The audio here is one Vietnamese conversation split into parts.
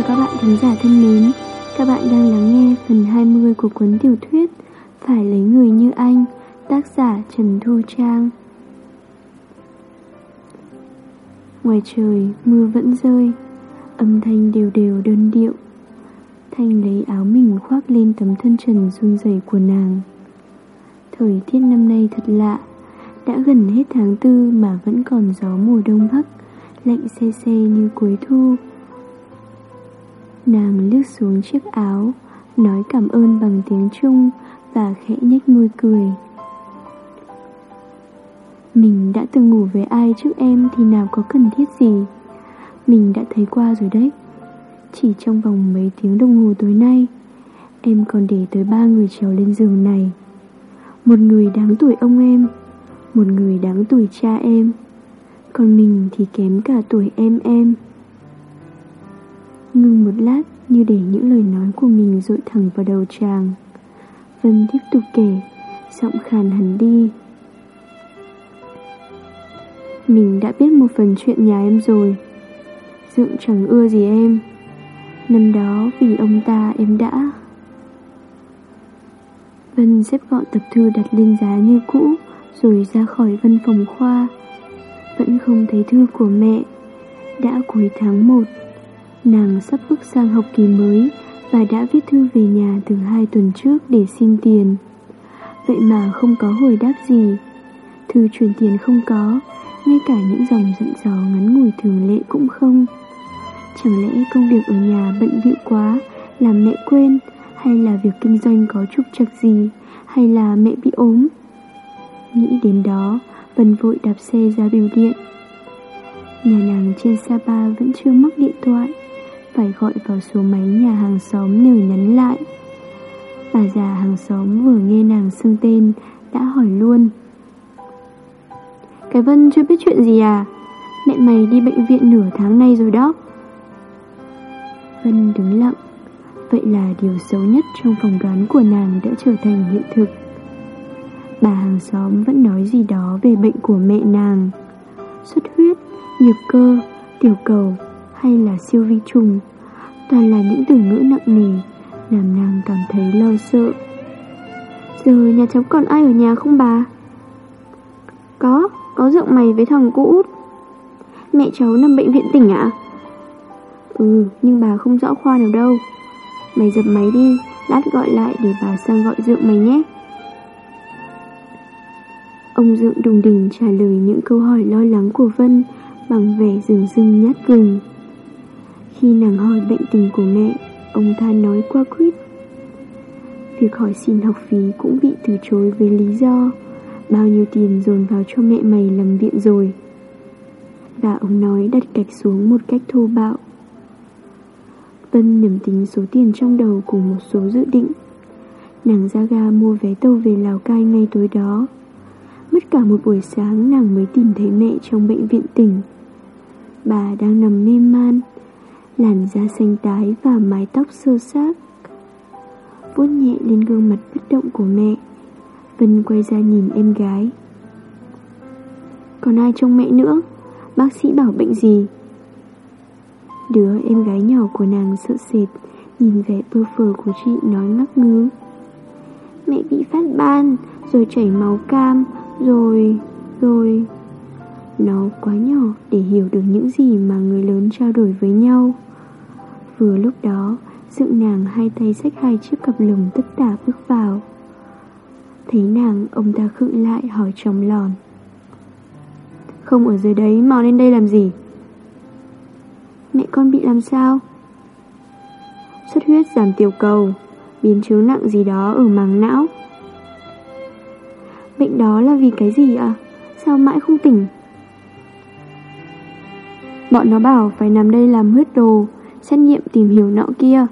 chào các bạn khán giả thân mến. Các bạn đang lắng nghe phần 20 của cuốn tiểu thuyết Phải lấy người như anh, Tác giả Trần Thu Trang. Ngoài trời, mưa vẫn rơi, Âm thanh đều đều đơn điệu. Thanh lấy áo mình khoác lên tấm thân trần run rẩy của nàng. Thời tiết năm nay thật lạ, Đã gần hết tháng tư mà vẫn còn gió mùa đông bắc, Lạnh xe xe như cuối thu. Nàng lướt xuống chiếc áo, Nói cảm ơn bằng tiếng Trung Và khẽ nhếch môi cười. Mình đã từng ngủ với ai trước em Thì nào có cần thiết gì? Mình đã thấy qua rồi đấy. Chỉ trong vòng mấy tiếng đồng hồ tối nay, Em còn để tới ba người trèo lên giường này. Một người đáng tuổi ông em, Một người đáng tuổi cha em. Còn mình thì kém cả tuổi em em. Ngưng một lát như để những lời nói của mình dội thẳng vào đầu chàng. Vân tiếp tục kể, Giọng khàn hẳn đi. Mình đã biết một phần chuyện nhà em rồi. Dượng chẳng ưa gì em. Năm đó vì ông ta em đã. Vân xếp gọn tập thư đặt lên giá như cũ, Rồi ra khỏi văn phòng khoa. Vẫn không thấy thư của mẹ. Đã cuối tháng 1 Nàng sắp bước sang học kỳ mới và đã viết thư về nhà từ hai tuần trước để xin tiền. Vậy mà không có hồi đáp gì. Thư truyền tiền không có, ngay cả những dòng dặn dò ngắn ngủi thường lệ cũng không. Chẳng lẽ công việc ở nhà bận bịu quá, làm mẹ quên, hay là việc kinh doanh có trục trặc gì, hay là mẹ bị ốm? Nghĩ đến đó, Vân vội đạp xe ra biểu điện. Nhà nàng trên Sapa vẫn chưa mắc điện thoại phải gọi vào số máy nhà hàng xóm nhờ nhắn lại. Bà già hàng xóm vừa nghe nàng xưng tên đã hỏi luôn. Cái Vân chưa biết chuyện gì à? Mẹ mày đi bệnh viện nửa tháng nay rồi đó. Vân đứng lặng. Vậy là điều xấu nhất trong phòng đoán của nàng đã trở thành hiện thực. Bà hàng xóm vẫn nói gì đó về bệnh của mẹ nàng. Xuất huyết, nhược cơ, tiểu cầu hay là siêu vi trùng Toàn là những từ ngữ nặng nề Làm nàng cảm thấy lo sợ Giờ nhà cháu còn ai ở nhà không bà? Có, có rượu mày với thằng cũ. út Mẹ cháu nằm bệnh viện tỉnh ạ? Ừ, nhưng bà không rõ khoa nào đâu Mày dập máy đi Lát gọi lại để bà sang gọi rượu mày nhé Ông dượng đùng đỉnh trả lời những câu hỏi lo lắng của Vân Bằng vẻ rừng rưng nhát gừng khi nàng hỏi bệnh tình của mẹ, ông ta nói qua quýt. Việc hỏi xin học phí cũng bị từ chối với lý do bao nhiêu tiền dồn vào cho mẹ mày làm viện rồi. Và ông nói đặt gạch xuống một cách thô bạo. Vân nhầm tính số tiền trong đầu cùng một số dự định. Nàng ra ga mua vé tàu về Lào Cai ngay tối đó. Mất cả một buổi sáng nàng mới tìm thấy mẹ trong bệnh viện tỉnh. Bà đang nằm mê man, làn da xanh tái và mái tóc sơ xác. vuốt nhẹ lên gương mặt bất động của mẹ, Vân quay ra nhìn em gái. Còn ai trông mẹ nữa? Bác sĩ bảo bệnh gì? Đứa em gái nhỏ của nàng sợ sệt, nhìn vẻ bơ phờ của chị nói ngắc ngứ. Mẹ bị phát ban, rồi chảy máu cam, rồi... rồi... Nó quá nhỏ để hiểu được những gì mà người lớn trao đổi với nhau. Vừa lúc đó, dự nàng hai tay xách hai chiếc cặp lồng tất tả bước vào. Thấy nàng, ông ta khựng lại hỏi chồng lòn. Không ở dưới đấy, mau lên đây làm gì? Mẹ con bị làm sao? Xuất huyết giảm tiểu cầu, biến chứng nặng gì đó ở màng não. Bệnh đó là vì cái gì ạ? Sao mãi không tỉnh? Bọn nó bảo phải nằm đây làm huyết đồ xét nghiệm tìm hiểu nọ kia.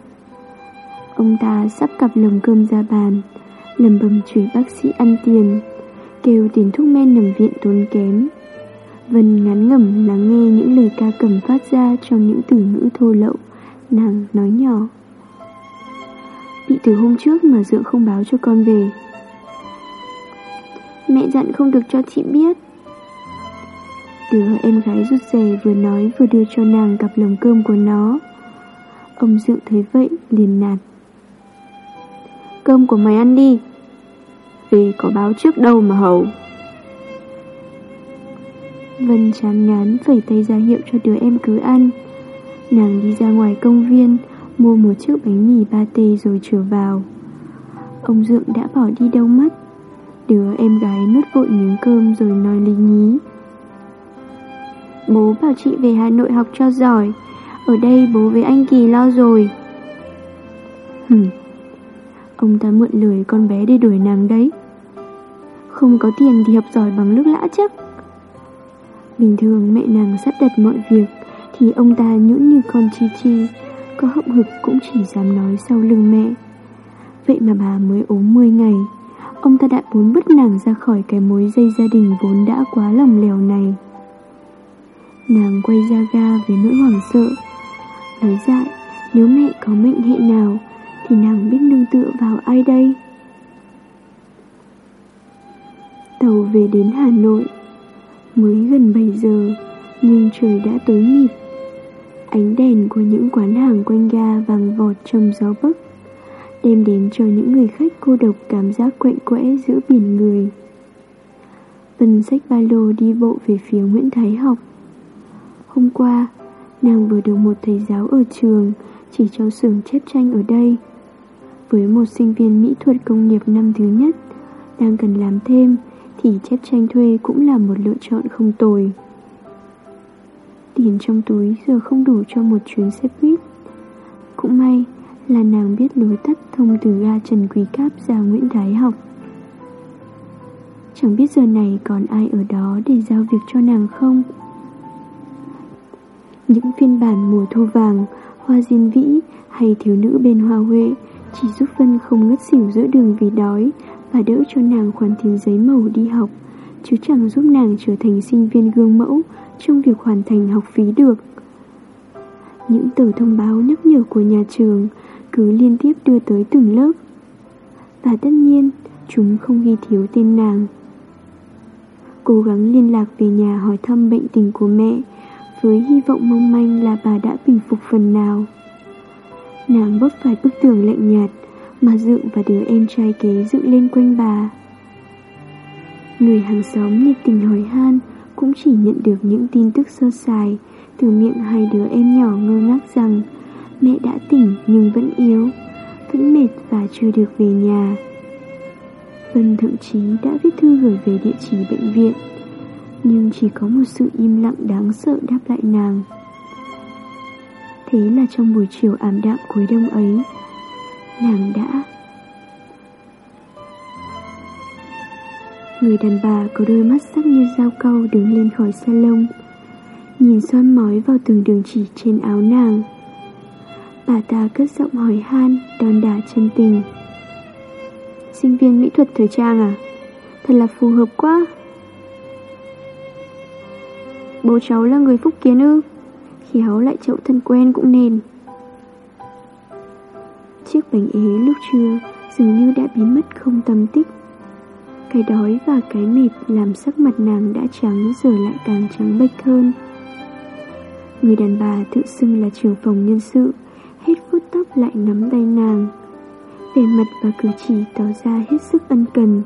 Ông ta sắp cặp lồng cơm ra bàn, lầm bầm chửi bác sĩ ăn tiền, kêu tiền thuốc men nằm viện tốn kém. Vân ngán ngẩm lắng nghe những lời ca cầm phát ra trong những từ ngữ thô lậu, nàng nói nhỏ. Bị từ hôm trước mà Dượng không báo cho con về. Mẹ dặn không được cho chị biết. Đứa em gái rút rè vừa nói vừa đưa cho nàng cặp lồng cơm của nó. Ông Dự thấy vậy liền nạt Cơm của mày ăn đi, Vì có báo trước đâu mà hầu. Vân chán ngán phẩy tay ra hiệu cho đứa em cứ ăn. Nàng đi ra ngoài công viên, Mua một chiếc bánh mì ba tê rồi trở vào. Ông Dượng đã bỏ đi đâu mất? Đứa em gái nuốt vội miếng cơm rồi nói lý nhí. Bố bảo chị về Hà Nội học cho giỏi ở đây bố với anh Kỳ lo rồi. Hừm, Ông ta mượn lời con bé để đuổi nàng đấy. Không có tiền thì học giỏi bằng nước lã chắc. Bình thường mẹ nàng sắp đặt mọi việc Thì ông ta nhũn như con chi chi, Có hậm hực cũng chỉ dám nói sau lưng mẹ. Vậy mà bà mới ốm 10 ngày, Ông ta đã muốn bứt nàng ra khỏi cái mối dây gia đình vốn đã quá lòng lèo này. Nàng quay ra ga với nỗi hoảng sợ Nói dại Nếu mẹ có mệnh hệ nào Thì nàng biết nương tựa vào ai đây? Tàu về đến Hà Nội. Mới gần 7 giờ Nhưng trời đã tối mịt. Ánh đèn của những quán hàng quanh ga vàng vọt trong gió bấc Đem đến cho những người khách cô độc cảm giác quạnh quẽ giữa biển người. Vân sách ba lô đi bộ về phía Nguyễn Thái học. Hôm qua, nàng vừa được một thầy giáo ở trường chỉ cho xưởng chép tranh ở đây. Với một sinh viên mỹ thuật công nghiệp năm thứ nhất, đang cần làm thêm thì chép tranh thuê cũng là một lựa chọn không tồi. Tiền trong túi giờ không đủ cho một chuyến xe buýt. Cũng may là nàng biết lối tắt thông từ ga Trần Quý Cáp ra Nguyễn Thái học. Chẳng biết giờ này còn ai ở đó để giao việc cho nàng không? Những phiên bản mùa thu vàng, hoa diên vĩ hay thiếu nữ bên hoa huệ chỉ giúp Vân không ngất xỉu giữa đường vì đói và đỡ cho nàng khoản tiền giấy màu đi học, chứ chẳng giúp nàng trở thành sinh viên gương mẫu trong việc hoàn thành học phí được. Những tờ thông báo nhắc nhở của nhà trường cứ liên tiếp đưa tới từng lớp. Và tất nhiên, chúng không ghi thiếu tên nàng. Cố gắng liên lạc về nhà hỏi thăm bệnh tình của mẹ, với hy vọng mong manh là bà đã bình phục phần nào. Nàng bóp phải bức tường lạnh nhạt mà Dượng và đứa em trai kế dựng lên quanh bà. Người hàng xóm nhiệt tình hỏi han cũng chỉ nhận được những tin tức sơ sài từ miệng hai đứa em nhỏ ngơ ngác rằng mẹ đã tỉnh nhưng vẫn yếu, vẫn mệt và chưa được về nhà. Vân thậm chí đã viết thư gửi về địa chỉ bệnh viện nhưng chỉ có một sự im lặng đáng sợ đáp lại nàng. Thế là trong buổi chiều ảm đạm cuối đông ấy Nàng đã Người đàn bà có đôi mắt sắc như dao câu đứng lên khỏi salon Nhìn son mói vào từng đường chỉ trên áo nàng. Bà ta cất giọng hỏi han, đòn đả chân tình. Sinh viên mỹ thuật thời trang à? Thật là phù hợp quá. Bố cháu là người phúc kiến ư? Khéo lại chậu thân quen cũng nên. Chiếc bánh ế lúc trưa Dường như đã biến mất không tâm tích. Cái đói và cái mệt Làm sắc mặt nàng đã trắng Giờ lại càng trắng bệch hơn. Người đàn bà tự xưng là trưởng phòng nhân sự, Hết phút tóc lại nắm tay nàng. Về mặt và cử chỉ tỏ ra hết sức ân cần.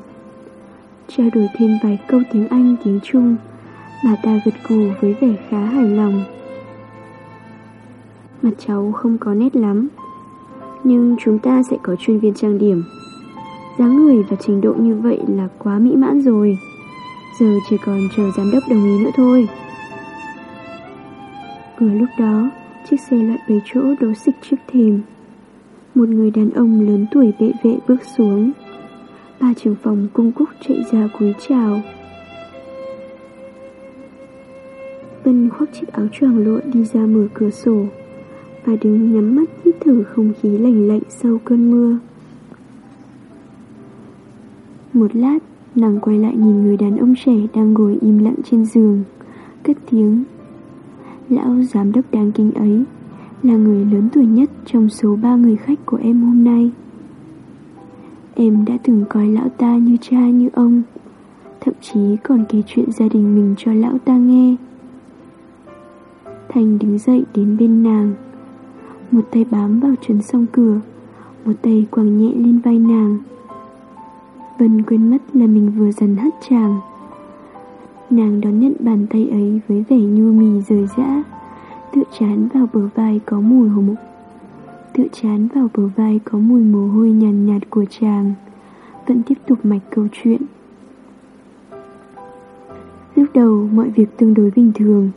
Trao đổi thêm vài câu tiếng Anh tiếng Trung Bà ta gật gù với vẻ khá hài lòng. Mặt cháu không có nét lắm, Nhưng chúng ta sẽ có chuyên viên trang điểm. Dáng người và trình độ như vậy là quá mỹ mãn rồi. Giờ chỉ còn chờ giám đốc đồng ý nữa thôi. Vừa lúc đó, Chiếc xe lại bảy chỗ đổ xịch trước thềm. Một người đàn ông lớn tuổi vệ vệ bước xuống. Ba trưởng phòng cung cúc chạy ra cúi chào. Khoác chiếc áo choàng lụa đi ra mở cửa sổ. Và đứng nhắm mắt hít thở không khí lạnh lạnh sau cơn mưa. Một lát, nàng quay lại nhìn người đàn ông trẻ đang ngồi im lặng trên giường. Cất tiếng Lão giám đốc đáng kính ấy Là người lớn tuổi nhất trong số ba người khách của em hôm nay. Em đã từng coi lão ta như cha như ông Thậm chí còn kể chuyện gia đình mình cho lão ta nghe. Thành đứng dậy đến bên nàng. Một tay bám vào chân song cửa Một tay quàng nhẹ lên vai nàng. Vân quên mất là mình vừa dần hất chàng. Nàng đón nhận bàn tay ấy với vẻ nhu mì rời rã Tựa chán vào bờ vai có mùi hồ mục Tựa chán vào bờ vai có mùi mồ hôi nhàn nhạt, nhạt của chàng. Vẫn tiếp tục mạch câu chuyện. Lúc đầu mọi việc tương đối bình thường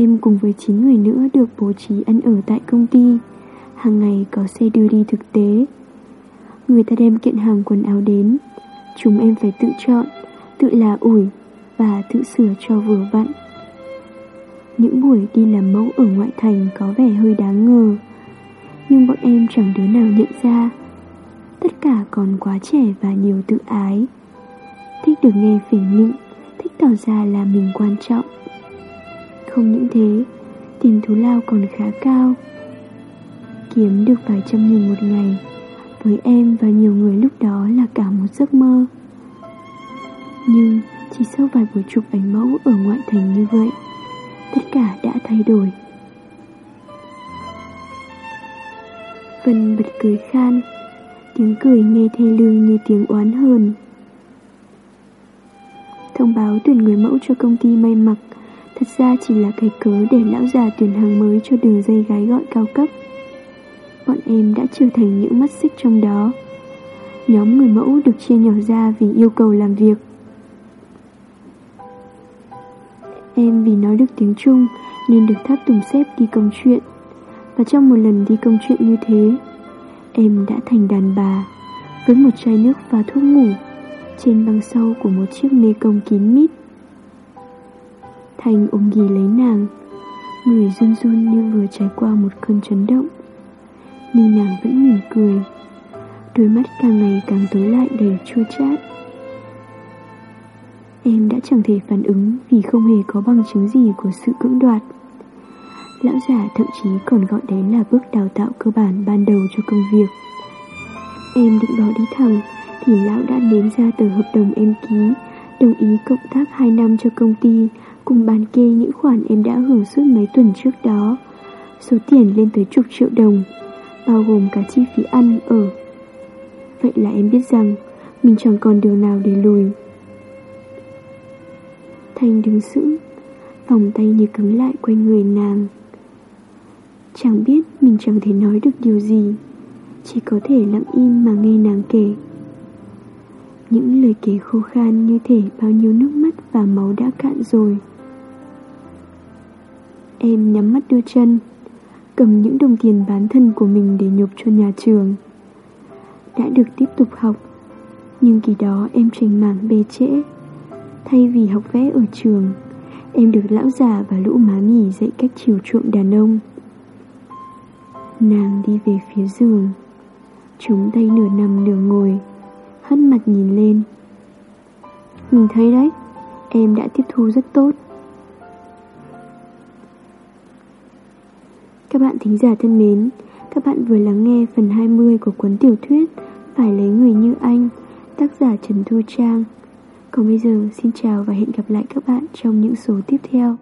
Em cùng với 9 người nữa được bố trí ăn ở tại công ty. Hàng ngày có xe đưa đi thực tế. Người ta đem kiện hàng quần áo đến. Chúng em phải tự chọn, tự là ủi và tự sửa cho vừa vặn. Những buổi đi làm mẫu ở ngoại thành có vẻ hơi đáng ngờ Nhưng bọn em chẳng đứa nào nhận ra. Tất cả còn quá trẻ và nhiều tự ái. Thích được nghe phỉnh nịnh Thích tỏ ra là mình quan trọng. Không những thế, Tiền thú lao còn khá cao. Kiếm được vài trăm nghìn một ngày, Với em và nhiều người lúc đó là cả một giấc mơ. Nhưng chỉ sau vài buổi chụp ảnh mẫu ở ngoại thành như vậy, Tất cả đã thay đổi. Vân bật cười khan, Tiếng cười nghe thê lương như tiếng oán hờn. Thông báo tuyển người mẫu cho công ty may mặc Thật ra chỉ là cái cớ để lão già tuyển hàng mới cho đường dây gái gọi cao cấp. Bọn em đã trở thành những mắt xích trong đó. Nhóm người mẫu được chia nhỏ ra vì yêu cầu làm việc. Em vì nói được tiếng Trung nên được tháp tùng xếp đi công chuyện. Và trong một lần đi công chuyện như thế, Em đã thành đàn bà Với một chai nước và thuốc ngủ Trên băng sâu của một chiếc mê công kín mít. Thành ôm ghi lấy nàng. Người run run như vừa trải qua một cơn chấn động. Nhưng nàng vẫn mỉm cười. Đôi mắt càng ngày càng tối lại đầy chua chát. Em đã chẳng thể phản ứng vì không hề có bằng chứng gì của sự cưỡng đoạt. Lão giả thậm chí còn gọi đấy là bước đào tạo cơ bản ban đầu cho công việc. Em định bỏ đi thẳng Thì lão đã nếm ra tờ hợp đồng em ký, Đồng ý cộng tác 2 năm cho công ty Cùng bàn kê những khoản em đã hưởng suốt mấy tuần trước đó. Số tiền lên tới chục triệu đồng Bao gồm cả chi phí ăn, ở. Vậy là em biết rằng Mình chẳng còn điều nào để lùi. Thanh đứng sững Vòng tay như cứng lại quanh người nàng. Chẳng biết mình chẳng thể nói được điều gì Chỉ có thể lặng im mà nghe nàng kể. Những lời kể khô khan như thể bao nhiêu nước mắt và máu đã cạn rồi. Em nhắm mắt đưa chân, Cầm những đồng tiền bán thân của mình để nhục cho nhà trường. Đã được tiếp tục học, Nhưng kỳ đó em trình mảng bê trễ. Thay vì học vẽ ở trường, Em được lão già và lũ má mì dạy cách chiều chuộng đàn ông. Nàng đi về phía giường Chúng tay nửa nằm nửa ngồi, Hất mặt nhìn lên. Mình thấy đấy, Em đã tiếp thu rất tốt. Các bạn thính giả thân mến, Các bạn vừa lắng nghe phần 20 của cuốn tiểu thuyết Phải lấy người như anh, Tác giả Trần Thu Trang. Còn bây giờ, xin chào và hẹn gặp lại các bạn trong những số tiếp theo.